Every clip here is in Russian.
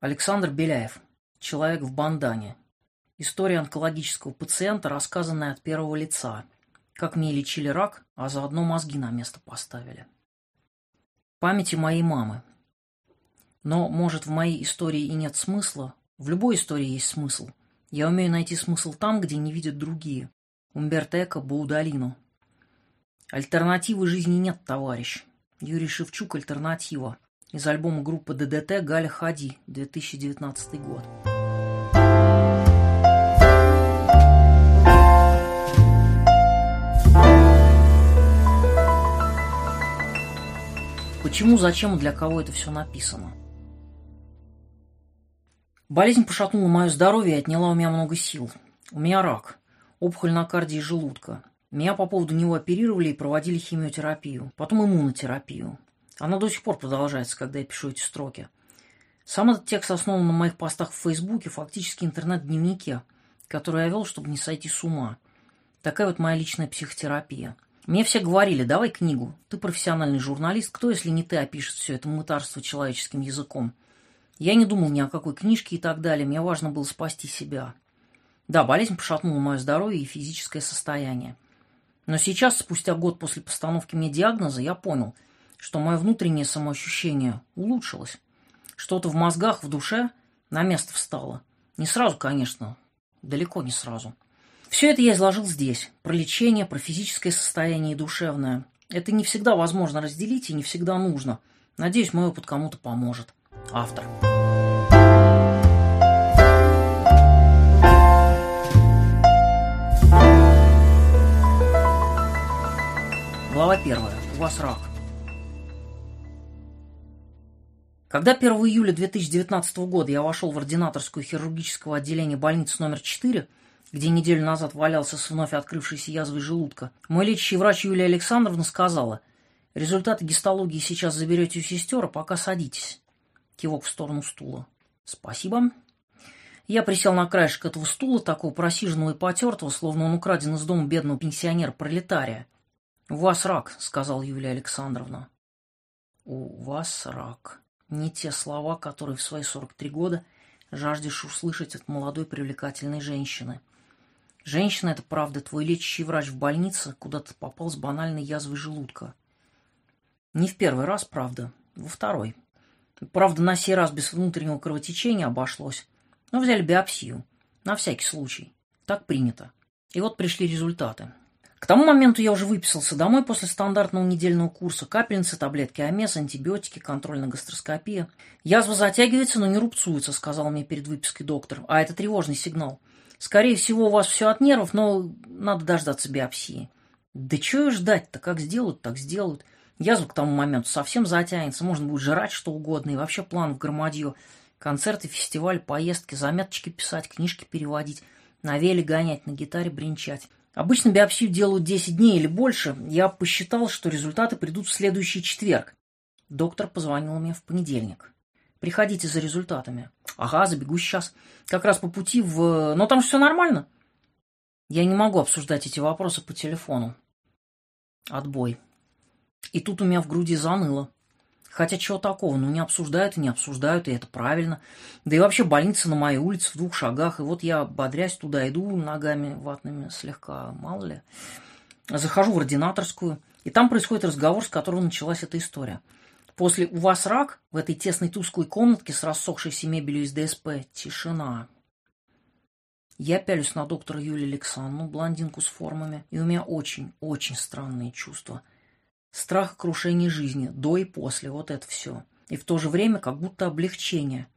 Александр Беляев. Человек в бандане. История онкологического пациента, рассказанная от первого лица. Как мне лечили рак, а заодно мозги на место поставили. Памяти моей мамы. Но, может, в моей истории и нет смысла. В любой истории есть смысл. Я умею найти смысл там, где не видят другие. Умберто Эко, Баудалину. Альтернативы жизни нет, товарищ. Юрий Шевчук «Альтернатива» из альбома группы ДДТ «Галя Хади», 2019 год. Почему, зачем для кого это все написано? Болезнь пошатнула мое здоровье и отняла у меня много сил. У меня рак, опухоль на кардии желудка. Меня по поводу него оперировали и проводили химиотерапию, потом иммунотерапию. Она до сих пор продолжается, когда я пишу эти строки. Сам этот текст основан на моих постах в Фейсбуке, фактически интернет-дневнике, который я вел, чтобы не сойти с ума. Такая вот моя личная психотерапия. Мне все говорили, давай книгу. Ты профессиональный журналист, кто, если не ты, опишет все это мытарство человеческим языком? Я не думал ни о какой книжке и так далее. Мне важно было спасти себя. Да, болезнь пошатнула мое здоровье и физическое состояние. Но сейчас, спустя год после постановки мне диагноза, я понял – что мое внутреннее самоощущение улучшилось. Что-то в мозгах, в душе на место встало. Не сразу, конечно, далеко не сразу. Все это я изложил здесь. Про лечение, про физическое состояние и душевное. Это не всегда возможно разделить и не всегда нужно. Надеюсь, мой опыт кому-то поможет. Автор. Глава первая. У вас рак. Когда 1 июля 2019 года я вошел в ординаторскую хирургического отделения больницы номер 4, где неделю назад валялся с вновь открывшейся язвой желудка, мой лечащий врач Юлия Александровна сказала, «Результаты гистологии сейчас заберете у сестер, а пока садитесь». Кивок в сторону стула. «Спасибо». Я присел на краешек этого стула, такого просиженного и потертого, словно он украден из дома бедного пенсионера-пролетария. «У вас рак», — сказала Юлия Александровна. «У вас рак», не те слова, которые в свои 43 года жаждешь услышать от молодой привлекательной женщины. Женщина — это, правда, твой лечащий врач в больнице, куда ты попал с банальной язвой желудка. Не в первый раз, правда, во второй. Правда, на сей раз без внутреннего кровотечения обошлось. Но взяли биопсию. На всякий случай. Так принято. И вот пришли результаты. К тому моменту я уже выписался домой после стандартного недельного курса. Капельницы, таблетки АМЕС, антибиотики, контрольная гастроскопия. Язва затягивается, но не рубцуется, сказал мне перед выпиской доктор. А это тревожный сигнал. Скорее всего, у вас все от нервов, но надо дождаться биопсии. Да чего ждать-то? Как сделают, так сделают. Язва к тому моменту совсем затянется. Можно будет жрать что угодно. И вообще план в громадье. Концерты, фестиваль, поездки, заметочки писать, книжки переводить. На веле гонять, на гитаре бренчать. Обычно биопсию делают 10 дней или больше. Я посчитал, что результаты придут в следующий четверг. Доктор позвонил мне в понедельник. Приходите за результатами. Ага, забегу сейчас. Как раз по пути в... Но там все нормально. Я не могу обсуждать эти вопросы по телефону. Отбой. И тут у меня в груди заныло. Хотя чего такого, ну не обсуждают и не обсуждают, и это правильно. Да и вообще больница на моей улице в двух шагах, и вот я, бодрясь, туда иду ногами ватными слегка, мало ли. Захожу в ординаторскую, и там происходит разговор, с которого началась эта история. После «У вас рак» в этой тесной тусклой комнатке с рассохшейся мебелью из ДСП тишина. Я пялюсь на доктора Юлию Александровну, блондинку с формами, и у меня очень, очень странные чувства – Страх крушения жизни, до и после, вот это все. И в то же время как будто облегчение.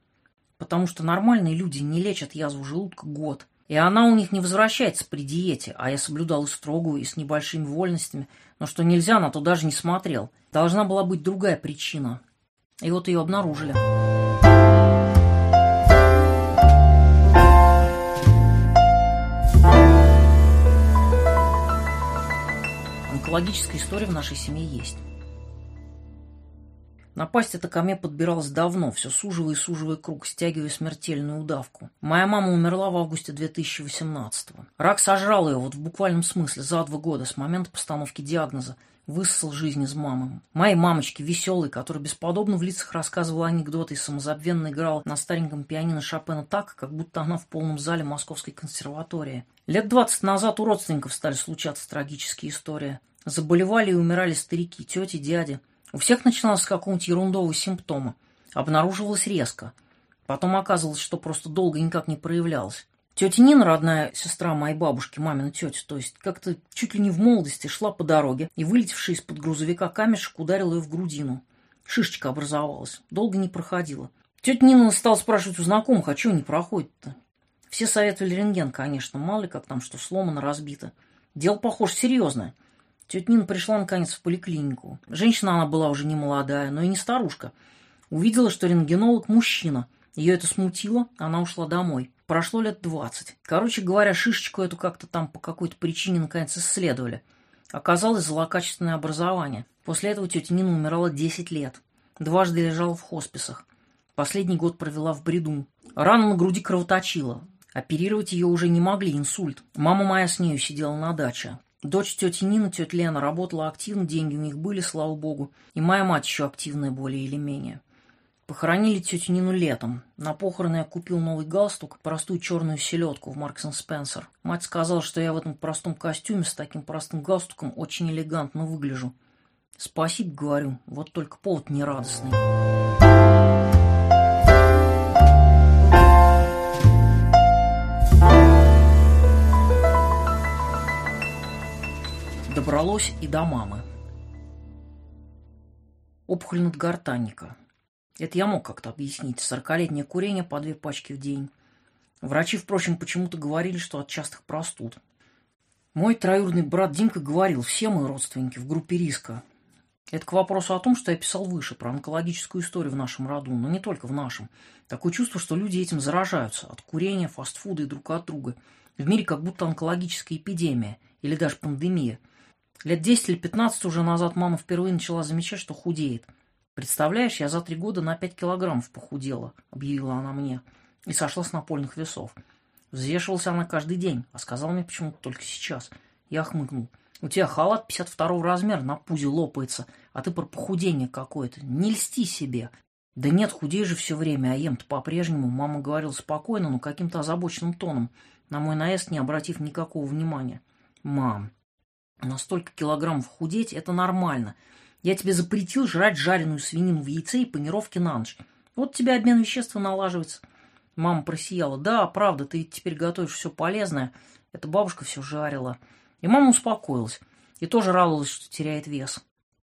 Потому что нормальные люди не лечат язву желудка год. И она у них не возвращается при диете, а я соблюдал и строгую, и с небольшими вольностями. Но что нельзя, на то даже не смотрел. Должна была быть другая причина. И вот ее обнаружили. Онкологическая история в нашей семье есть. Напасть это ко мне подбиралась давно, все суживая и суживая круг, стягивая смертельную удавку. Моя мама умерла в августе 2018-го. Рак сожрал ее, вот в буквальном смысле, за два года, с момента постановки диагноза, высосал жизнь из мамы. Моей мамочки, веселой, которая бесподобно в лицах рассказывала анекдоты и самозабвенно играла на стареньком пианино Шопена так, как будто она в полном зале Московской консерватории. Лет двадцать назад у родственников стали случаться трагические истории. Заболевали и умирали старики, тети, дяди. У всех начиналось с какого-нибудь ерундового симптома. Обнаруживалось резко. Потом оказывалось, что просто долго никак не проявлялось. Тетя Нина, родная сестра моей бабушки, мамина тетя, то есть как-то чуть ли не в молодости шла по дороге и, вылетевший из-под грузовика камешек, ударил ее в грудину. Шишечка образовалась. Долго не проходила. Тетя Нина стала спрашивать у знакомых, а чего не проходит-то? Все советовали рентген, конечно, мало ли как там что сломано, разбито. Дело, похоже, серьезное. Тетя Нина пришла, наконец, в поликлинику. Женщина она была уже не молодая, но и не старушка. Увидела, что рентгенолог – мужчина. Ее это смутило, она ушла домой. Прошло лет двадцать. Короче говоря, шишечку эту как-то там по какой-то причине наконец исследовали. Оказалось злокачественное образование. После этого тетя Нина умирала 10 лет. Дважды лежала в хосписах. Последний год провела в бреду. Рана на груди кровоточила. Оперировать ее уже не могли, инсульт. Мама моя с нею сидела на даче. Дочь тети Нина, тетя Лена, работала активно, деньги у них были, слава богу. И моя мать еще активная более или менее. Похоронили тетю Нину летом. На похороны я купил новый галстук, простую черную селедку в Маркс Спенсер. Мать сказала, что я в этом простом костюме с таким простым галстуком очень элегантно выгляжу. Спасибо, говорю, вот только повод нерадостный. Добралось и до мамы. Опухоль надгортанника. Это я мог как-то объяснить. Сорокалетнее курение по две пачки в день. Врачи, впрочем, почему-то говорили, что от частых простуд. Мой троюродный брат Димка говорил, все мы родственники в группе риска. Это к вопросу о том, что я писал выше, про онкологическую историю в нашем роду, но не только в нашем. Такое чувство, что люди этим заражаются от курения, фастфуда и друг от друга. В мире как будто онкологическая эпидемия или даже пандемия. Лет 10 или 15 уже назад мама впервые начала замечать, что худеет – «Представляешь, я за три года на пять килограммов похудела», — объявила она мне, и сошла с напольных весов. Взвешивалась она каждый день, а сказала мне почему-то только сейчас. Я хмыкнул. «У тебя халат 52 размера на пузе лопается, а ты про похудение какое-то. Не льсти себе». «Да нет, худей же все время, а ем-то по-прежнему», — мама говорила спокойно, но каким-то озабоченным тоном, на мой наезд не обратив никакого внимания. «Мам, на столько килограммов худеть — это нормально. Я тебе запретил жрать жареную свинину в яйце и панировки на ночь. Вот тебе обмен веществ налаживается. Мама просияла. Да, правда, ты теперь готовишь все полезное. Это бабушка все жарила. И мама успокоилась. И тоже радовалась, что теряет вес.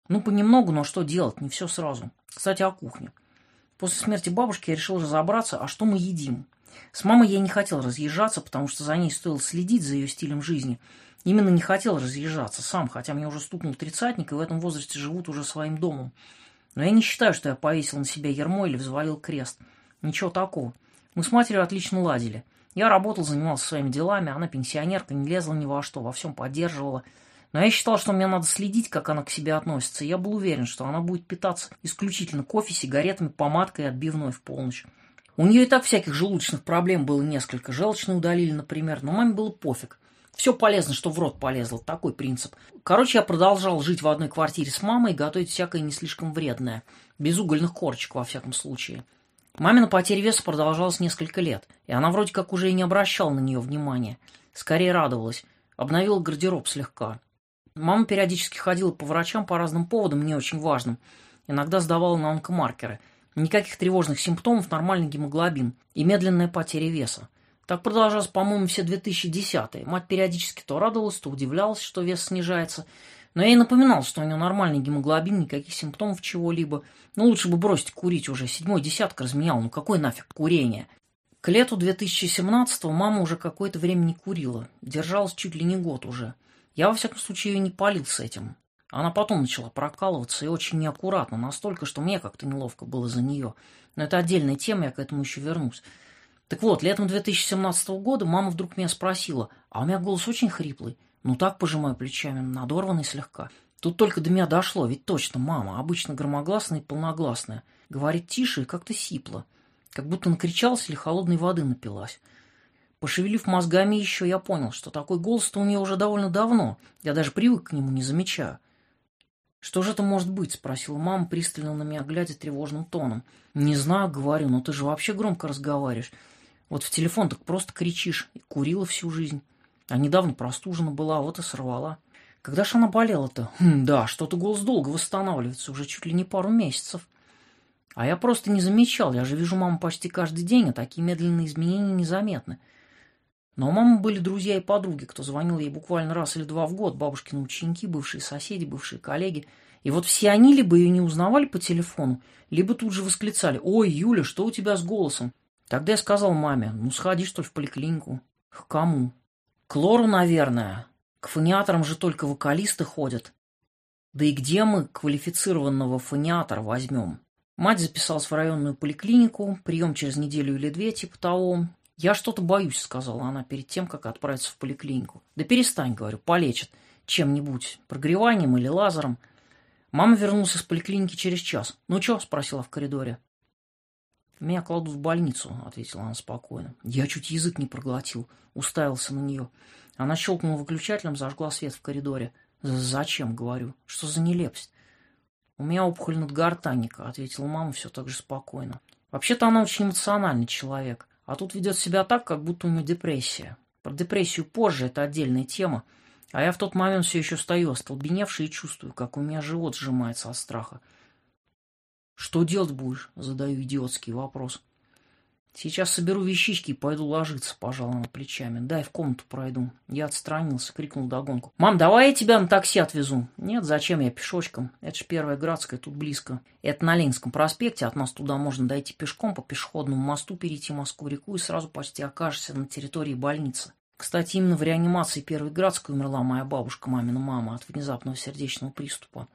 Ну, понемногу, но что делать? Не все сразу. Кстати, о кухне. После смерти бабушки я решил разобраться, а что мы едим. С мамой я не хотел разъезжаться, потому что за ней стоило следить за ее стилем жизни – Именно не хотел разъезжаться сам, хотя мне уже стукнул тридцатник, и в этом возрасте живут уже своим домом. Но я не считаю, что я повесил на себя ермо или взвалил крест. Ничего такого. Мы с матерью отлично ладили. Я работал, занимался своими делами, она пенсионерка, не лезла ни во что, во всем поддерживала. Но я считал, что мне надо следить, как она к себе относится, и я был уверен, что она будет питаться исключительно кофе, сигаретами, помадкой и отбивной в полночь. У нее и так всяких желудочных проблем было несколько. Желчные удалили, например, но маме было пофиг. Все полезно, что в рот полезло. Такой принцип. Короче, я продолжал жить в одной квартире с мамой и готовить всякое не слишком вредное. Без угольных корочек, во всяком случае. Мамина потеря веса продолжалась несколько лет, и она вроде как уже и не обращала на нее внимания. Скорее радовалась. Обновила гардероб слегка. Мама периодически ходила по врачам по разным поводам, не очень важным. Иногда сдавала на онкомаркеры. Никаких тревожных симптомов, нормальный гемоглобин и медленная потеря веса. Так продолжалось, по-моему, все 2010-е. Мать периодически то радовалась, то удивлялась, что вес снижается. Но я ей напоминал, что у нее нормальный гемоглобин, никаких симптомов чего-либо. Ну, лучше бы бросить курить уже. Седьмой десяток разменял. Ну, какой нафиг курение? К лету 2017-го мама уже какое-то время не курила. Держалась чуть ли не год уже. Я, во всяком случае, ее не палил с этим. Она потом начала прокалываться и очень неаккуратно, настолько, что мне как-то неловко было за нее. Но это отдельная тема, я к этому еще вернусь. Так вот, летом 2017 года мама вдруг меня спросила, а у меня голос очень хриплый. Ну так, пожимаю плечами, надорванный слегка. Тут только до меня дошло, ведь точно мама, обычно громогласная и полногласная. Говорит тише и как-то сипло. Как будто накричалась или холодной воды напилась. Пошевелив мозгами еще, я понял, что такой голос-то у нее уже довольно давно. Я даже привык к нему, не замечаю. «Что же это может быть?» — спросила мама, пристально на меня глядя тревожным тоном. «Не знаю, — говорю, — но ты же вообще громко разговариваешь. Вот в телефон так просто кричишь. И курила всю жизнь. А недавно простужена была, вот и сорвала. Когда ж она болела-то? Хм, да, что-то голос долго восстанавливается, уже чуть ли не пару месяцев. А я просто не замечал, я же вижу маму почти каждый день, а такие медленные изменения незаметны. Но у мамы были друзья и подруги, кто звонил ей буквально раз или два в год, бабушкины ученики, бывшие соседи, бывшие коллеги. И вот все они либо ее не узнавали по телефону, либо тут же восклицали «Ой, Юля, что у тебя с голосом?» Тогда я сказал маме «Ну, сходи, что ли, в поликлинику». К кому? К Лору, наверное. К фониаторам же только вокалисты ходят. Да и где мы квалифицированного фониатора возьмем? Мать записалась в районную поликлинику, прием через неделю или две, типа того. «Я что-то боюсь», — сказала она перед тем, как отправиться в поликлинику. «Да перестань», — говорю, — «полечат чем-нибудь, прогреванием или лазером». Мама вернулась из поликлиники через час. «Ну чё?» — спросила в коридоре. «Меня кладут в больницу», — ответила она спокойно. Я чуть язык не проглотил, уставился на нее. Она щелкнула выключателем, зажгла свет в коридоре. «Зачем?» — говорю. «Что за нелепость?» «У меня опухоль надгортанника», — ответила мама все так же спокойно. «Вообще-то она очень эмоциональный человек, а тут ведет себя так, как будто у нее депрессия. Про депрессию позже, это отдельная тема. А я в тот момент все еще стою, остолбеневший и чувствую, как у меня живот сжимается от страха. «Что делать будешь?» — задаю идиотский вопрос. «Сейчас соберу вещички и пойду ложиться», — пожал она плечами. «Дай в комнату пройду». Я отстранился, крикнул догонку. «Мам, давай я тебя на такси отвезу». «Нет, зачем я пешочком? Это ж Первая Градская, тут близко. Это на Ленинском проспекте, от нас туда можно дойти пешком, по пешеходному мосту перейти Москву-реку и сразу почти окажешься на территории больницы». Кстати, именно в реанимации Первой Градской умерла моя бабушка, мамина мама, от внезапного сердечного приступа.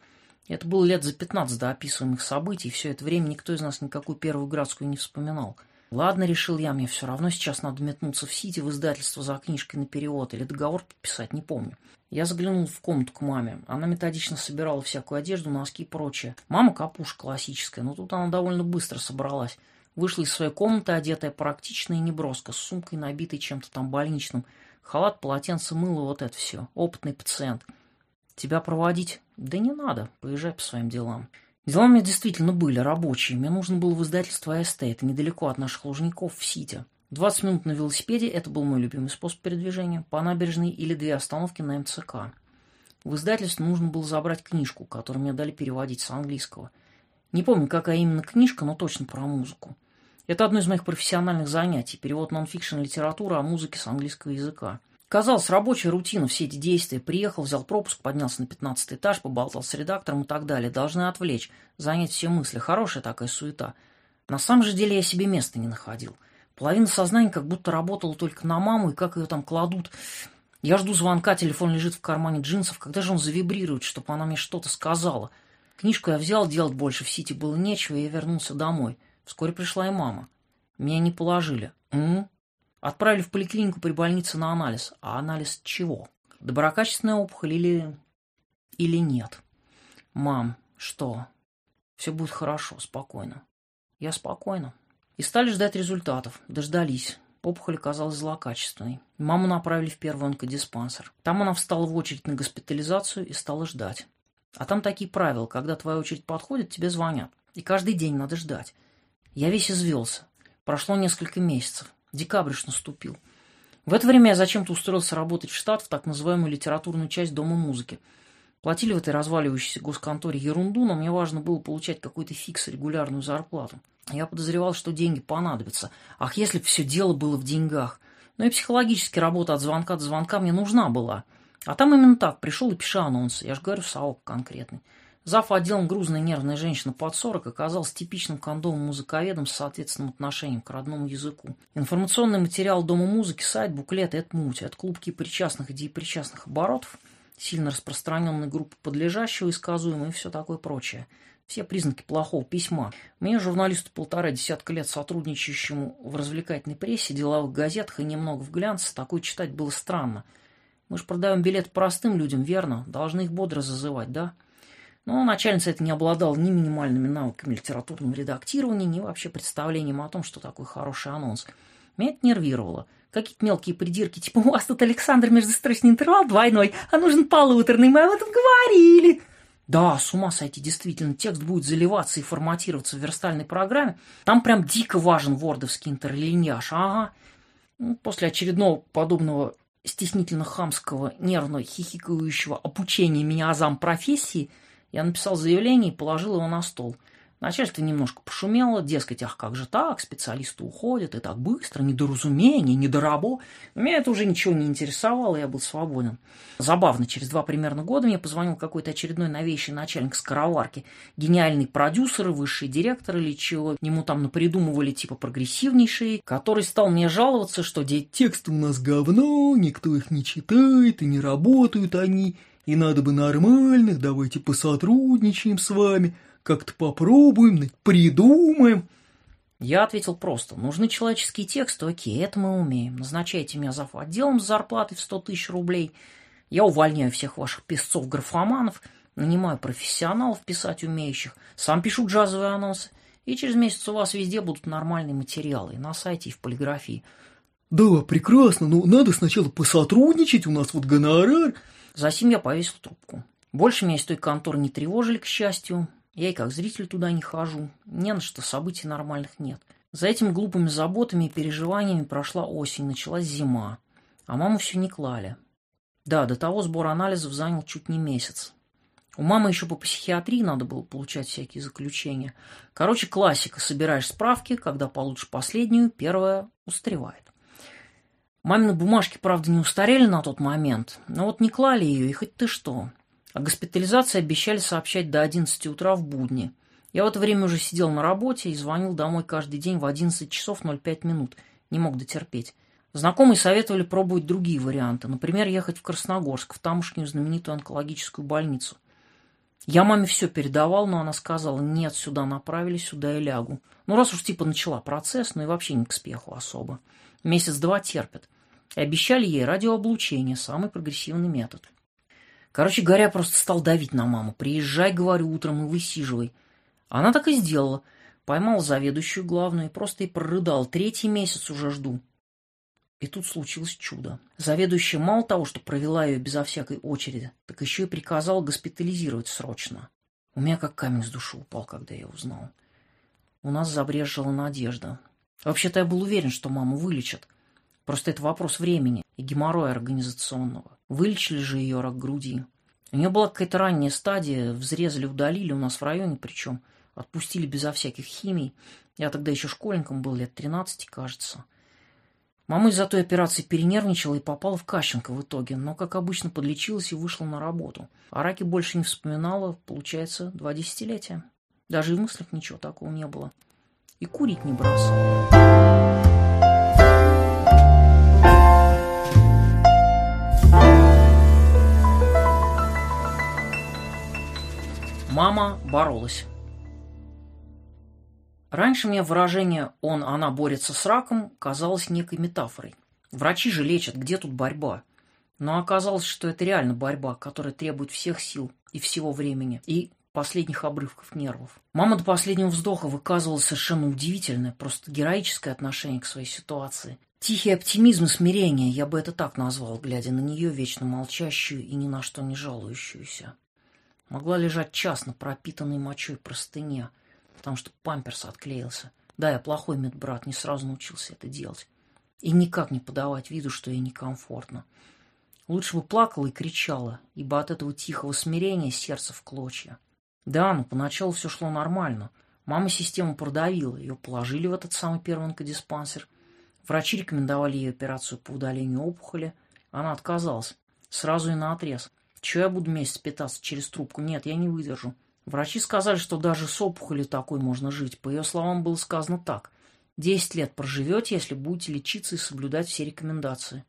Это было лет за пятнадцать до описываемых событий, и все это время никто из нас никакую Первую Градскую не вспоминал. Ладно, решил я, мне все равно сейчас надо метнуться в Сити в издательство за книжкой на перевод или договор подписать, не помню. Я заглянул в комнату к маме. Она методично собирала всякую одежду, носки и прочее. Мама капуш классическая, но тут она довольно быстро собралась. Вышла из своей комнаты, одетая практично и неброско, с сумкой, набитой чем-то там больничным. Халат, полотенце, мыло, вот это все. Опытный пациент. Тебя проводить? Да не надо, поезжай по своим делам. Дела у меня действительно были рабочие. Мне нужно было в издательство АСТ, это недалеко от наших лужников в Сити. 20 минут на велосипеде – это был мой любимый способ передвижения, по набережной или две остановки на МЦК. В издательство нужно было забрать книжку, которую мне дали переводить с английского. Не помню, какая именно книжка, но точно про музыку. Это одно из моих профессиональных занятий – перевод нонфикшн литературы о музыке с английского языка. Казалось, рабочая рутина, все эти действия. Приехал, взял пропуск, поднялся на пятнадцатый этаж, поболтал с редактором и так далее. Должны отвлечь, занять все мысли. Хорошая такая суета. На самом же деле я себе места не находил. Половина сознания как будто работала только на маму, и как ее там кладут. Я жду звонка, телефон лежит в кармане джинсов. Когда же он завибрирует, чтобы она мне что-то сказала? Книжку я взял, делать больше в Сити было нечего, и я вернулся домой. Вскоре пришла и мама. Меня не положили. М? Отправили в поликлинику при больнице на анализ. А анализ чего? Доброкачественная опухоль или... или нет? Мам, что? Все будет хорошо, спокойно. Я спокойно. И стали ждать результатов. Дождались. Опухоль оказалась злокачественной. Маму направили в первый онкодиспансер. Там она встала в очередь на госпитализацию и стала ждать. А там такие правила, когда твоя очередь подходит, тебе звонят. И каждый день надо ждать. Я весь извелся. Прошло несколько месяцев. Декабрь наступил. В это время я зачем-то устроился работать в штат в так называемую литературную часть Дома музыки. Платили в этой разваливающейся госконторе ерунду, но мне важно было получать какой-то фикс, регулярную зарплату. Я подозревал, что деньги понадобятся. Ах, если бы все дело было в деньгах. Но и психологически работа от звонка до звонка мне нужна была. А там именно так, пришел и пиши анонсы. Я же говорю, САОП конкретный. Зав. отделом грузная нервная женщина под 40 оказалась типичным кондомом музыковедом с соответственным отношением к родному языку. Информационный материал Дома музыки, сайт, буклеты – это муть. От клубки причастных и депричастных оборотов, сильно распространенной группы подлежащего, исказуемой и все такое прочее. Все признаки плохого письма. Мне, журналисту полтора десятка лет сотрудничающему в развлекательной прессе, деловых газетах и немного в глянце, такое читать было странно. Мы же продаем билет простым людям, верно? Должны их бодро зазывать, да? Но начальница это не обладала ни минимальными навыками литературного редактирования, ни вообще представлением о том, что такое хороший анонс. Меня это нервировало. Какие-то мелкие придирки, типа «У вас тут, Александр, междустрочный интервал двойной, а нужен полуторный, мы об этом говорили». Да, с ума сойти, действительно, текст будет заливаться и форматироваться в верстальной программе. Там прям дико важен вордовский интерлиньяж, ага. Ну, после очередного подобного стеснительно-хамского, нервно хихикающего обучения меня азам профессии, я написал заявление и положил его на стол – Начальство немножко пошумело, дескать, ах, как же так, специалисты уходят, и так быстро, недоразумение, недорабо. Меня это уже ничего не интересовало, я был свободен. Забавно, через два примерно года мне позвонил какой-то очередной новейший начальник скороварки, гениальный продюсер, высший директор или чего, ему там напридумывали типа прогрессивнейшие, который стал мне жаловаться, что тексты у нас говно, никто их не читает и не работают они, и надо бы нормальных, давайте посотрудничаем с вами – как-то попробуем, придумаем. Я ответил просто. Нужны человеческие тексты, окей, это мы умеем. Назначайте меня зав. отделом с зарплатой в 100 тысяч рублей. Я увольняю всех ваших песцов-графоманов, нанимаю профессионалов писать умеющих, сам пишу джазовые анонсы, и через месяц у вас везде будут нормальные материалы, и на сайте, и в полиграфии. Да, прекрасно, но надо сначала посотрудничать, у нас вот гонорар. Затем я повесил трубку. Больше меня из той конторы не тревожили, к счастью. Я и как зритель туда не хожу. Не на что, событий нормальных нет. За этими глупыми заботами и переживаниями прошла осень, началась зима. А маму все не клали. Да, до того сбор анализов занял чуть не месяц. У мамы еще по психиатрии надо было получать всякие заключения. Короче, классика. Собираешь справки, когда получишь последнюю, первая устаревает. Мамины бумажки, правда, не устарели на тот момент, но вот не клали ее, и хоть ты что. О госпитализации обещали сообщать до 11 утра в будни. Я в это время уже сидел на работе и звонил домой каждый день в 11 часов 05 минут. Не мог дотерпеть. Знакомые советовали пробовать другие варианты. Например, ехать в Красногорск, в тамошнюю знаменитую онкологическую больницу. Я маме все передавал, но она сказала, нет, сюда направили, сюда и лягу. Ну, раз уж типа начала процесс, ну и вообще не к спеху особо. Месяц-два терпят. И обещали ей радиооблучение, самый прогрессивный метод. Короче говоря, просто стал давить на маму. Приезжай, говорю, утром и высиживай. Она так и сделала. Поймал заведующую главную и просто и прорыдал. Третий месяц уже жду. И тут случилось чудо. Заведующая мало того, что провела ее безо всякой очереди, так еще и приказала госпитализировать срочно. У меня как камень с души упал, когда я узнал. У нас забрежила надежда. Вообще-то я был уверен, что маму вылечат. Просто это вопрос времени и геморроя организационного. Вылечили же ее рак груди. У нее была какая-то ранняя стадия, взрезали, удалили у нас в районе, причем отпустили безо всяких химий. Я тогда еще школьником был, лет 13, кажется. Мама из-за той операции перенервничала и попала в Кащенко в итоге, но, как обычно, подлечилась и вышла на работу. О раке больше не вспоминала, получается, два десятилетия. Даже и в мыслях ничего такого не было. И курить не бросала. Мама боролась. Раньше мне выражение «он, она борется с раком» казалось некой метафорой. Врачи же лечат, где тут борьба? Но оказалось, что это реально борьба, которая требует всех сил и всего времени, и последних обрывков нервов. Мама до последнего вздоха выказывала совершенно удивительное, просто героическое отношение к своей ситуации. Тихий оптимизм и смирение, я бы это так назвал, глядя на нее, вечно молчащую и ни на что не жалующуюся. Могла лежать час на пропитанной мочой простыне, потому что памперс отклеился. Да, я плохой медбрат, не сразу научился это делать. И никак не подавать виду, что ей некомфортно. Лучше бы плакала и кричала, ибо от этого тихого смирения сердце в клочья. Да, но поначалу все шло нормально. Мама систему продавила, ее положили в этот самый первый онкодиспансер. Врачи рекомендовали ей операцию по удалению опухоли. Она отказалась. Сразу и на отрез. Че я буду месяц питаться через трубку? Нет, я не выдержу. Врачи сказали, что даже с опухолью такой можно жить. По ее словам было сказано так. Десять лет проживете, если будете лечиться и соблюдать все рекомендации.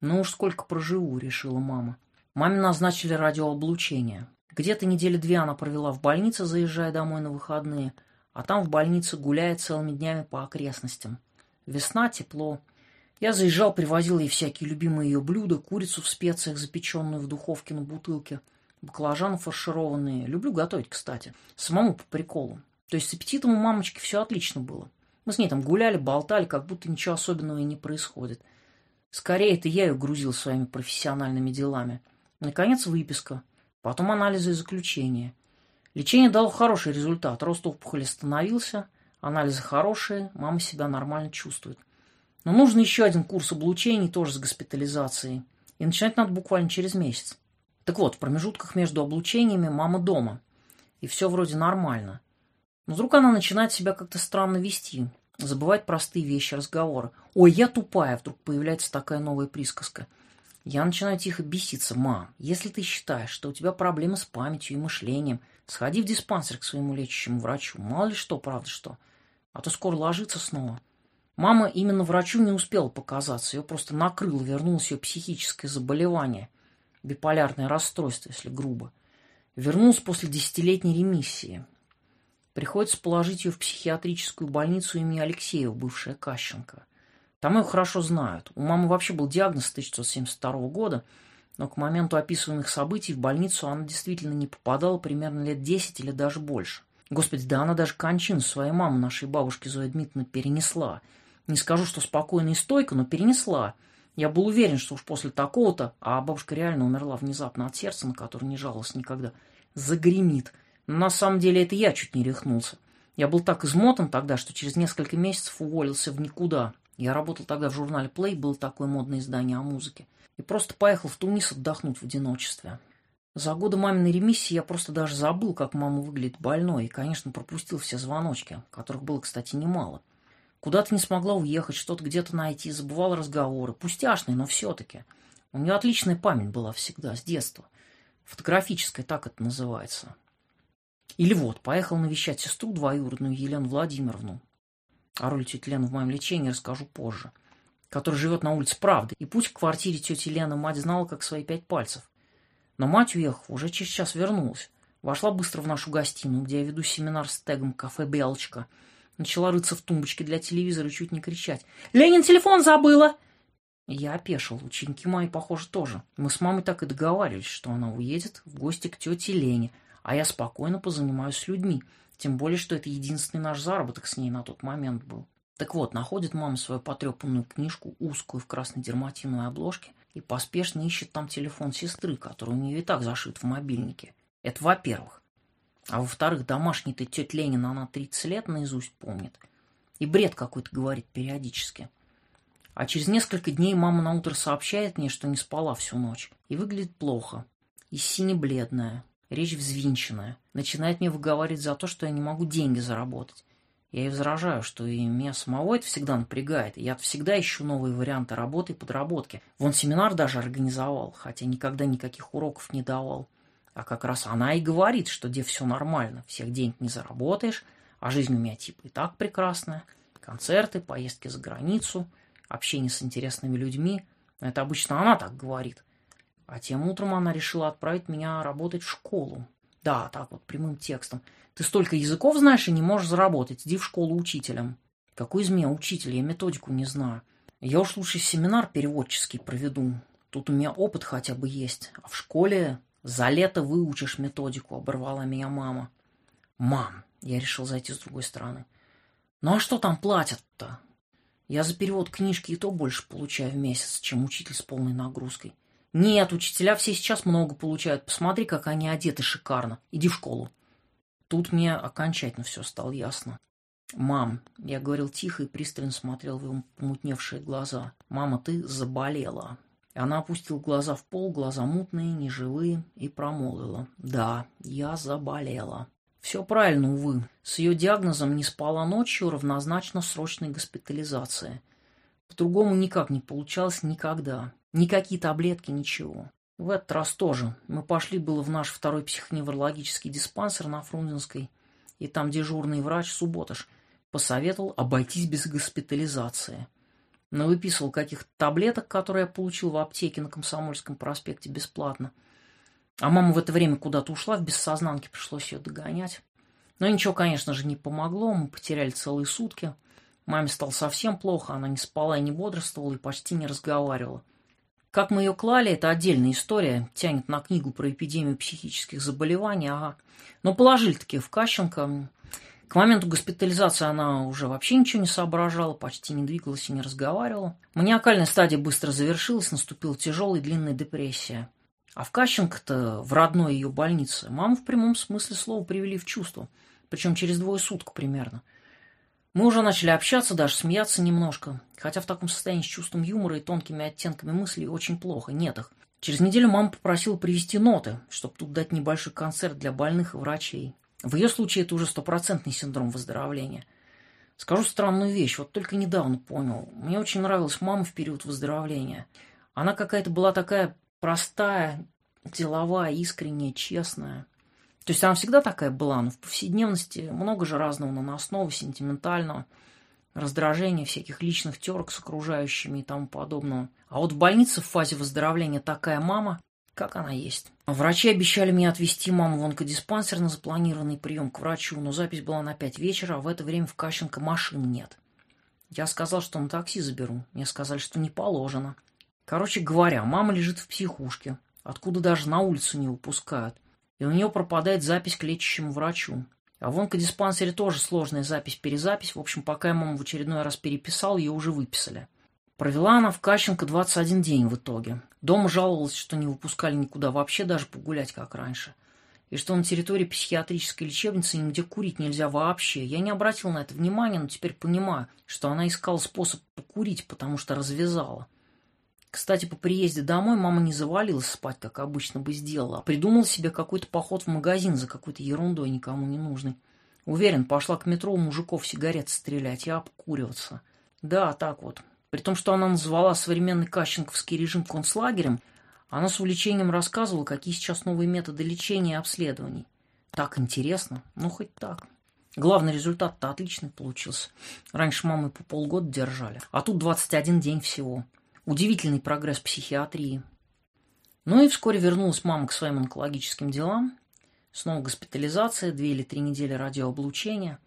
Ну уж сколько проживу, решила мама. Маме назначили радиооблучение. Где-то недели две она провела в больнице, заезжая домой на выходные, а там в больнице гуляет целыми днями по окрестностям. Весна, тепло. Я заезжал, привозил ей всякие любимые ее блюда, курицу в специях, запеченную в духовке на бутылке, баклажаны фаршированные. Люблю готовить, кстати. Самому по приколу. То есть с аппетитом у мамочки все отлично было. Мы с ней там гуляли, болтали, как будто ничего особенного и не происходит. Скорее, это я ее грузил своими профессиональными делами. Наконец, выписка. Потом анализы и заключения. Лечение дало хороший результат. Рост опухоли остановился, анализы хорошие, мама себя нормально чувствует. Но нужен еще один курс облучений, тоже с госпитализацией. И начинать надо буквально через месяц. Так вот, в промежутках между облучениями мама дома. И все вроде нормально. Но вдруг она начинает себя как-то странно вести, забывать простые вещи, разговоры. «Ой, я тупая!» Вдруг появляется такая новая присказка. Я начинаю тихо беситься. «Мам, если ты считаешь, что у тебя проблемы с памятью и мышлением, сходи в диспансер к своему лечащему врачу. Мало ли что, правда что. А то скоро ложится снова». Мама именно врачу не успела показаться. Ее просто накрыло, вернулось ее психическое заболевание. Биполярное расстройство, если грубо. Вернулась после десятилетней ремиссии. Приходится положить ее в психиатрическую больницу имени Алексеева, бывшая Кащенко. Там ее хорошо знают. У мамы вообще был диагноз 1972 года, но к моменту описываемых событий в больницу она действительно не попадала примерно лет 10 или даже больше. Господи, да она даже кончину своей мамы, нашей бабушки Зои Дмитриевны, перенесла. Не скажу, что спокойно и стойко, но перенесла. Я был уверен, что уж после такого-то, а бабушка реально умерла внезапно от сердца, на которое не жаловалась никогда, загремит. Но на самом деле это я чуть не рехнулся. Я был так измотан тогда, что через несколько месяцев уволился в никуда. Я работал тогда в журнале Play, было такое модное издание о музыке. И просто поехал в Тунис отдохнуть в одиночестве. За годы маминой ремиссии я просто даже забыл, как мама выглядит больной, и, конечно, пропустил все звоночки, которых было, кстати, немало. Куда-то не смогла уехать, что-то где-то найти, забывала разговоры. Пустяшные, но все-таки. У нее отличная память была всегда, с детства. Фотографическая, так это называется. Или вот, поехал навещать сестру двоюродную Елену Владимировну. О роли тети Лены в моем лечении расскажу позже. Которая живет на улице Правды. И путь к квартире тети Лены мать знала, как свои пять пальцев. Но мать, уехав, уже через час вернулась. Вошла быстро в нашу гостиную, где я веду семинар с тегом «Кафе Белочка», Начала рыться в тумбочке для телевизора и чуть не кричать. «Ленин телефон забыла!» Я опешил. Ученики мои, похоже, тоже. Мы с мамой так и договаривались, что она уедет в гости к тете Лене, а я спокойно позанимаюсь с людьми. Тем более, что это единственный наш заработок с ней на тот момент был. Так вот, находит мама свою потрепанную книжку, узкую в красной дерматиновой обложке, и поспешно ищет там телефон сестры, который у нее и так зашит в мобильнике. Это во-первых. А во-вторых, домашний-то тетя Ленина, она 30 лет наизусть помнит. И бред какой-то говорит периодически. А через несколько дней мама на утро сообщает мне, что не спала всю ночь. И выглядит плохо. И сине-бледная. Речь взвинченная. Начинает мне выговаривать за то, что я не могу деньги заработать. Я ей возражаю, что и меня самого это всегда напрягает. Я всегда ищу новые варианты работы и подработки. Вон семинар даже организовал, хотя никогда никаких уроков не давал. А как раз она и говорит, что где все нормально, всех денег не заработаешь, а жизнь у меня типа и так прекрасная. Концерты, поездки за границу, общение с интересными людьми. Это обычно она так говорит. А тем утром она решила отправить меня работать в школу. Да, так вот, прямым текстом. Ты столько языков знаешь и не можешь заработать. Иди в школу учителем. Какой из меня учитель? Я методику не знаю. Я уж лучше семинар переводческий проведу. Тут у меня опыт хотя бы есть. А в школе за лето выучишь методику, оборвала меня мама. Мам, я решил зайти с другой стороны. Ну а что там платят-то? Я за перевод книжки и то больше получаю в месяц, чем учитель с полной нагрузкой. Нет, учителя все сейчас много получают. Посмотри, как они одеты шикарно. Иди в школу. Тут мне окончательно все стало ясно. «Мам», — я говорил тихо и пристально смотрел в его помутневшие глаза, «мама, ты заболела. Она опустила глаза в пол, глаза мутные, неживые, и промолвила. «Да, я заболела». Все правильно, увы. С ее диагнозом не спала ночью, равнозначно срочной госпитализации. По-другому никак не получалось никогда. Никакие таблетки, ничего. В этот раз тоже. Мы пошли было в наш второй психоневрологический диспансер на Фрунзенской, и там дежурный врач Субботыш посоветовал обойтись без госпитализации – навыписывал каких-то таблеток, которые я получил в аптеке на Комсомольском проспекте бесплатно. А мама в это время куда-то ушла в бессознанке, пришлось ее догонять. Но ничего, конечно же, не помогло, мы потеряли целые сутки. Маме стало совсем плохо, она не спала и не бодрствовала, и почти не разговаривала. Как мы ее клали, это отдельная история, тянет на книгу про эпидемию психических заболеваний, ага. Но положили-таки в Кащенко, к моменту госпитализации она уже вообще ничего не соображала, почти не двигалась и не разговаривала. Маниакальная стадия быстро завершилась, наступила тяжелая длинная депрессия. А в Кащенко-то, в родной ее больнице, маму в прямом смысле слова привели в чувство. Причем через двое суток примерно. Мы уже начали общаться, даже смеяться немножко. Хотя в таком состоянии с чувством юмора и тонкими оттенками мыслей очень плохо, нет их. Через неделю мама попросила привезти ноты, чтобы тут дать небольшой концерт для больных и врачей. В ее случае это уже стопроцентный синдром выздоровления. Скажу странную вещь, вот только недавно понял. Мне очень нравилась мама в период выздоровления. Она какая-то была такая простая, деловая, искренняя, честная. То есть она всегда такая была, но в повседневности много же разного наносного, сентиментального, раздражения, всяких личных терок с окружающими и тому подобного. А вот в больнице в фазе выздоровления такая мама, как она есть. Врачи обещали мне отвезти маму в онкодиспансер на запланированный прием к врачу, но запись была на пять вечера, а в это время в Кащенко машин нет. Я сказал, что на такси заберу. Мне сказали, что не положено. Короче говоря, мама лежит в психушке, откуда даже на улицу не выпускают. И у нее пропадает запись к лечащему врачу. А в онкодиспансере тоже сложная запись-перезапись. В общем, пока я маму в очередной раз переписал, ее уже выписали. Провела она в Кащенко 21 день в итоге. Дома жаловалась, что не выпускали никуда вообще, даже погулять, как раньше. И что на территории психиатрической лечебницы нигде курить нельзя вообще. Я не обратил на это внимания, но теперь понимаю, что она искала способ покурить, потому что развязала. Кстати, по приезде домой мама не завалилась спать, как обычно бы сделала, а придумала себе какой-то поход в магазин за какой-то ерундой никому не нужной. Уверен, пошла к метро у мужиков сигарет стрелять и обкуриваться. Да, так вот. При том, что она назвала современный кащенковский режим концлагерем, она с увлечением рассказывала, какие сейчас новые методы лечения и обследований. Так интересно. Ну, хоть так. Главный результат-то отличный получился. Раньше мамы по полгода держали, а тут 21 день всего. Удивительный прогресс психиатрии. Ну и вскоре вернулась мама к своим онкологическим делам. Снова госпитализация, две или три недели радиооблучения.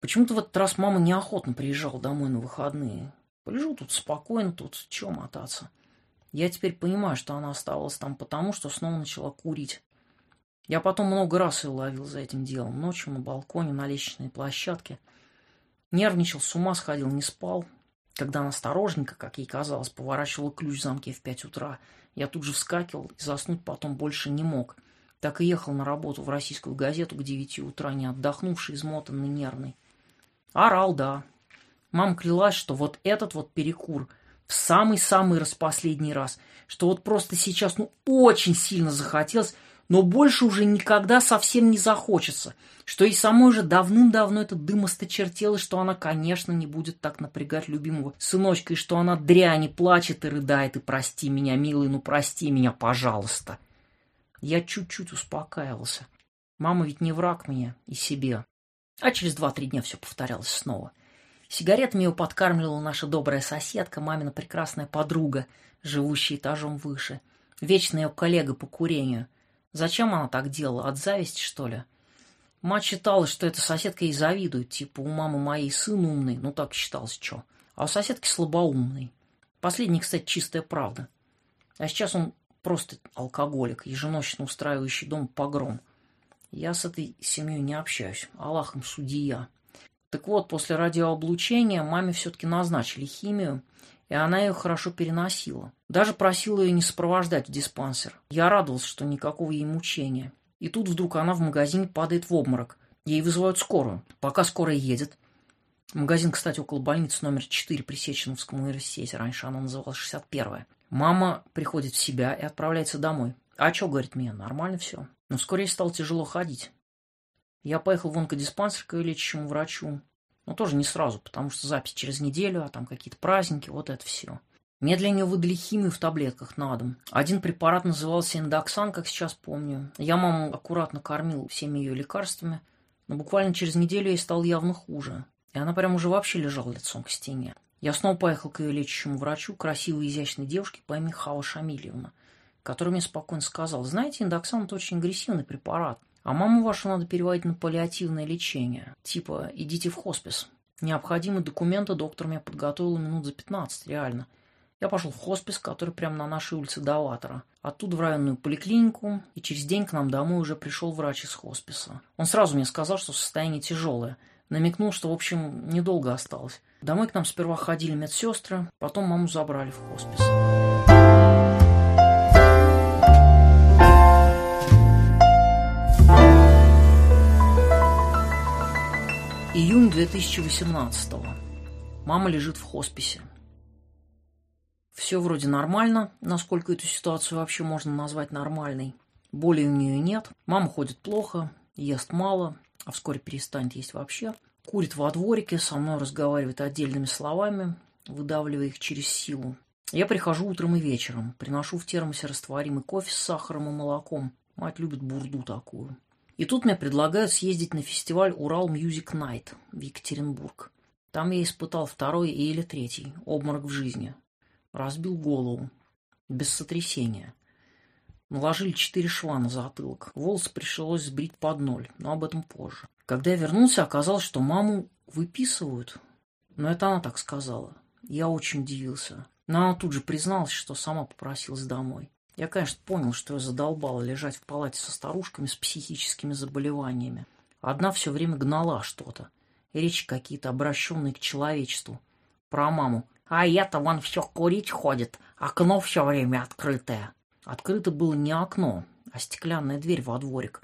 Почему-то в этот раз мама неохотно приезжала домой на выходные. Полежу тут спокойно, тут чего мотаться. Я теперь понимаю, что она оставалась там потому, что снова начала курить. Я потом много раз ее ловил за этим делом. Ночью на балконе, на лестничной площадке. Нервничал, с ума сходил, не спал. Когда она осторожненько, как ей казалось, поворачивала ключ в замке в пять утра, я тут же вскакивал и заснуть потом больше не мог. Так и ехал на работу в российскую газету к девяти утра, не отдохнувший, измотанный, нервный. Орал, да. Мама клялась, что вот этот вот перекур в самый-самый распоследний раз, что вот просто сейчас ну очень сильно захотелось, но больше уже никогда совсем не захочется, что и самой уже давным-давно это дым осточертело, что она, конечно, не будет так напрягать любимого сыночка, и что она дряни плачет и рыдает, и прости меня, милый, ну прости меня, пожалуйста. Я чуть-чуть успокаивался. Мама ведь не враг мне и себе. А через два-три дня все повторялось снова. Сигаретами ее подкармливала наша добрая соседка, мамина прекрасная подруга, живущая этажом выше, вечная ее коллега по курению — Зачем она так делала? От зависти, что ли? Мать считала, что эта соседка ей завидует. Типа, у мамы моей сын умный. Ну, так считалось, что. А у соседки слабоумный. Последний, кстати, чистая правда. А сейчас он просто алкоголик, еженочно устраивающий дом погром. Я с этой семьей не общаюсь. Аллахом судья. Так вот, после радиооблучения маме все-таки назначили химию, и она ее хорошо переносила. Даже просила ее не сопровождать в диспансер. Я радовался, что никакого ей мучения. И тут вдруг она в магазине падает в обморок. Ей вызывают скорую. Пока скорая едет. Магазин, кстати, около больницы номер 4 при Сеченовском университете. Раньше она называлась 61-я. Мама приходит в себя и отправляется домой. А что, говорит мне, нормально все. Но вскоре ей стало тяжело ходить. Я поехал в онкодиспансер к лечащему врачу. Но тоже не сразу, потому что запись через неделю, а там какие-то праздники, вот это все. Мне для нее выдали химию в таблетках на дом. Один препарат назывался индоксан, как сейчас помню. Я маму аккуратно кормил всеми ее лекарствами, но буквально через неделю ей стало явно хуже. И она прям уже вообще лежала лицом к стене. Я снова поехал к ее лечащему врачу, красивой изящной девушке по имени Хава Шамильевна, который мне спокойно сказал, знаете, индоксан – это очень агрессивный препарат. А маму вашу надо переводить на паллиативное лечение. Типа, идите в хоспис. Необходимые документы доктор мне подготовил минут за 15, реально. Я пошел в хоспис, который прямо на нашей улице Даватора. Оттуда в районную поликлинику, и через день к нам домой уже пришел врач из хосписа. Он сразу мне сказал, что состояние тяжелое. Намекнул, что, в общем, недолго осталось. Домой к нам сперва ходили медсестры, потом маму забрали в хоспис. Июнь 2018 Мама лежит в хосписе. Все вроде нормально, насколько эту ситуацию вообще можно назвать нормальной. Боли у нее нет, мама ходит плохо, ест мало, а вскоре перестанет есть вообще. Курит во дворике, со мной разговаривает отдельными словами, выдавливая их через силу. Я прихожу утром и вечером, приношу в термосе растворимый кофе с сахаром и молоком. Мать любит бурду такую. И тут мне предлагают съездить на фестиваль «Ural Music Night» в Екатеринбург. Там я испытал второй или третий обморок в жизни. Разбил голову. Без сотрясения. Наложили четыре шва на затылок. Волосы пришлось сбрить под ноль, но об этом позже. Когда я вернулся, оказалось, что маму выписывают. Но это она так сказала. Я очень удивился. Но она тут же призналась, что сама попросилась домой. Я, конечно, понял, что я задолбала лежать в палате со старушками с психическими заболеваниями. Одна все время гнала что-то. Речи какие-то обращенные к человечеству. Про маму. А это вон все курить ходит. Окно все время открытое. Открыто было не окно, а стеклянная дверь во дворик.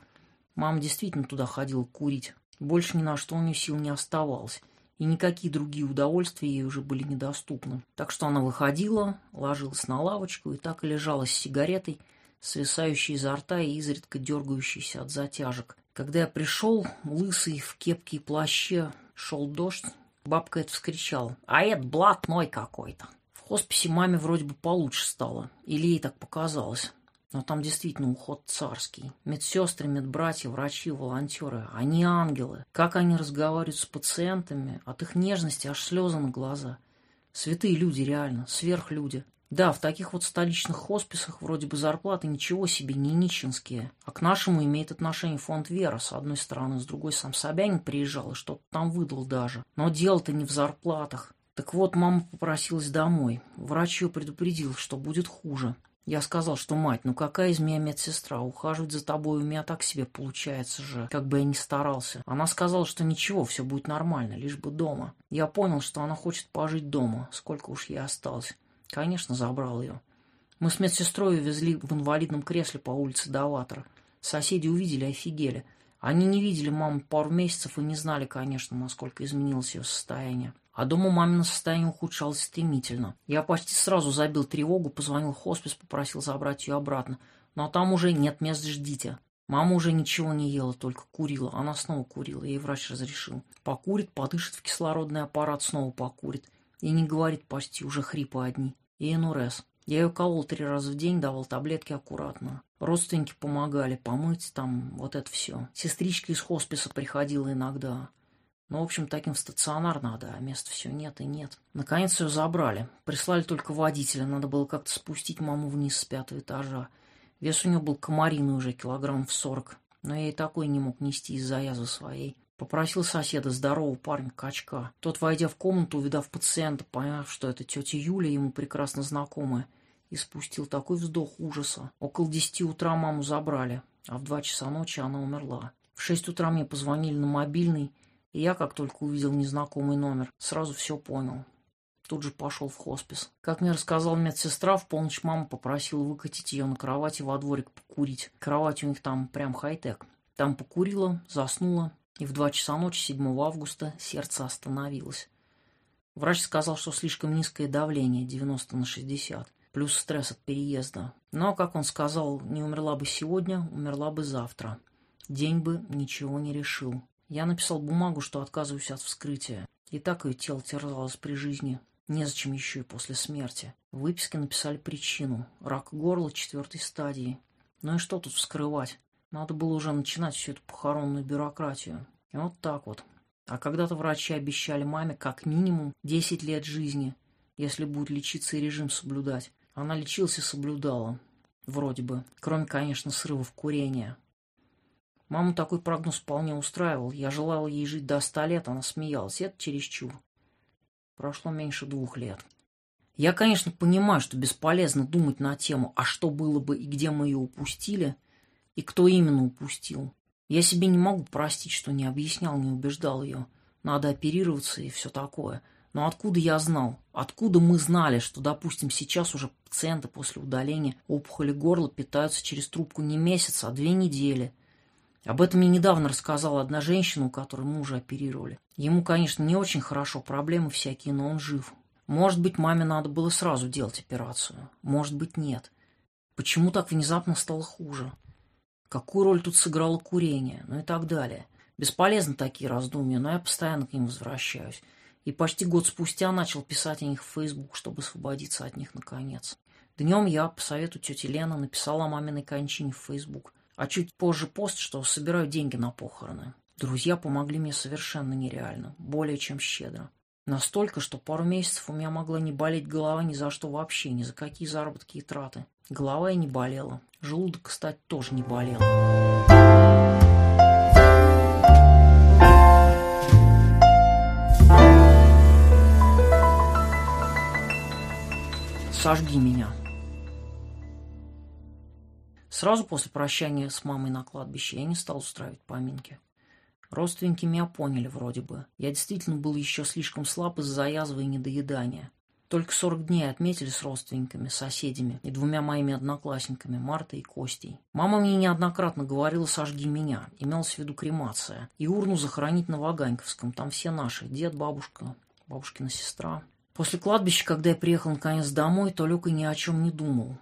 Мама действительно туда ходила курить. Больше ни на что у нее сил не оставалось и никакие другие удовольствия ей уже были недоступны. Так что она выходила, ложилась на лавочку и так и лежала с сигаретой, свисающей изо рта и изредка дергающейся от затяжек. Когда я пришел, лысый, в кепке и плаще, шел дождь, бабка это вскричала. «А это блатной какой-то!» В хосписе маме вроде бы получше стало, или ей так показалось. Но там действительно уход царский. Медсестры, медбратья, врачи, волонтеры. Они ангелы. Как они разговаривают с пациентами. От их нежности аж слезы на глаза. Святые люди реально, сверхлюди. Да, в таких вот столичных хосписах вроде бы зарплаты ничего себе не нищенские. А к нашему имеет отношение фонд Вера, с одной стороны, с другой сам Собянин приезжал и что-то там выдал даже. Но дело-то не в зарплатах. Так вот, мама попросилась домой. Врач ее предупредил, что будет хуже. Я сказал, что мать, ну какая из меня медсестра, ухаживать за тобой у меня так себе получается же, как бы я ни старался. Она сказала, что ничего, все будет нормально, лишь бы дома. Я понял, что она хочет пожить дома, сколько уж ей осталось. Конечно, забрал ее. Мы с медсестрой везли в инвалидном кресле по улице Даватора. Соседи увидели, офигели. Они не видели маму пару месяцев и не знали, конечно, насколько изменилось ее состояние. А дома мамино состояние ухудшалось стремительно. Я почти сразу забил тревогу, позвонил в хоспис, попросил забрать ее обратно. Но там уже нет мест, ждите. Мама уже ничего не ела, только курила. Она снова курила, ей врач разрешил. Покурит, подышит в кислородный аппарат, снова покурит. И не говорит почти, уже хрипы одни. И энурез. Я ее колол три раза в день, давал таблетки аккуратно. Родственники помогали помыть там, вот это все. Сестричка из хосписа приходила иногда. Ну, в общем, таким в стационар надо, а места все нет и нет. Наконец ее забрали. Прислали только водителя. Надо было как-то спустить маму вниз с пятого этажа. Вес у нее был комариный уже, килограмм в сорок. Но я и такой не мог нести из-за язвы своей. Попросил соседа, здорового парня, качка. Тот, войдя в комнату, увидав пациента, поняв, что это тетя Юля, ему прекрасно знакомая, и спустил такой вздох ужаса. Около десяти утра маму забрали, а в два часа ночи она умерла. В шесть утра мне позвонили на мобильный, и я, как только увидел незнакомый номер, сразу все понял. Тут же пошел в хоспис. Как мне рассказала медсестра, в полночь мама попросила выкатить ее на кровати во дворик покурить. Кровать у них там прям хай-тек. Там покурила, заснула, и в два часа ночи 7 августа сердце остановилось. Врач сказал, что слишком низкое давление, 90 на 60, плюс стресс от переезда. Но, как он сказал, не умерла бы сегодня, умерла бы завтра. День бы ничего не решил. Я написал бумагу, что отказываюсь от вскрытия. И так ее тело терзалось при жизни. Незачем еще и после смерти. В выписке написали причину. Рак горла четвертой стадии. Ну и что тут вскрывать? Надо было уже начинать всю эту похоронную бюрократию. И вот так вот. А когда-то врачи обещали маме как минимум 10 лет жизни, если будет лечиться и режим соблюдать. Она лечилась и соблюдала. Вроде бы. Кроме, конечно, срывов курения. Маму такой прогноз вполне устраивал. Я желал ей жить до ста лет, она смеялась. Это чересчур. Прошло меньше двух лет. Я, конечно, понимаю, что бесполезно думать на тему, а что было бы и где мы ее упустили, и кто именно упустил. Я себе не могу простить, что не объяснял, не убеждал ее. Надо оперироваться и все такое. Но откуда я знал? Откуда мы знали, что, допустим, сейчас уже пациенты после удаления опухоли горла питаются через трубку не месяц, а две недели – Об этом мне недавно рассказала одна женщина, у которой мужа оперировали. Ему, конечно, не очень хорошо, проблемы всякие, но он жив. Может быть, маме надо было сразу делать операцию. Может быть, нет. Почему так внезапно стало хуже? Какую роль тут сыграло курение? Ну и так далее. Бесполезны такие раздумья, но я постоянно к ним возвращаюсь. И почти год спустя начал писать о них в Facebook, чтобы освободиться от них наконец. Днем я, по совету тети Лены, написала о маминой кончине в Facebook. А чуть позже пост, что собираю деньги на похороны. Друзья помогли мне совершенно нереально, более чем щедро. Настолько, что пару месяцев у меня могла не болеть голова ни за что вообще, ни за какие заработки и траты. Голова и не болела. Желудок, кстати, тоже не болел. Сожги меня. Сразу после прощания с мамой на кладбище я не стал устраивать поминки. Родственники меня поняли вроде бы. Я действительно был еще слишком слаб из-за язвы и недоедания. Только 40 дней отметили с родственниками, соседями и двумя моими одноклассниками, Мартой и Костей. Мама мне неоднократно говорила «сожги меня», имелась в виду кремация, и урну захоронить на Ваганьковском, там все наши, дед, бабушка, бабушкина сестра. После кладбища, когда я приехал наконец домой, то Лёка ни о чем не думал.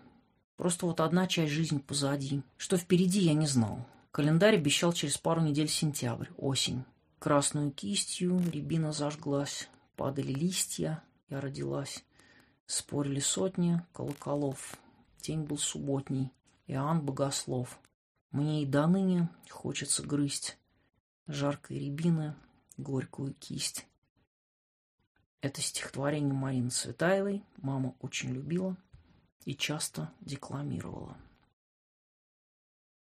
Просто вот одна часть жизни позади. Что впереди, я не знал. Календарь обещал через пару недель сентябрь, осень. Красную кистью рябина зажглась, падали листья, я родилась. Спорили сотни колоколов. День был субботний. Иоанн Богослов. Мне и до ныне хочется грызть жаркой рябины, горькую кисть. Это стихотворение Марины Цветаевой мама очень любила и часто декламировала.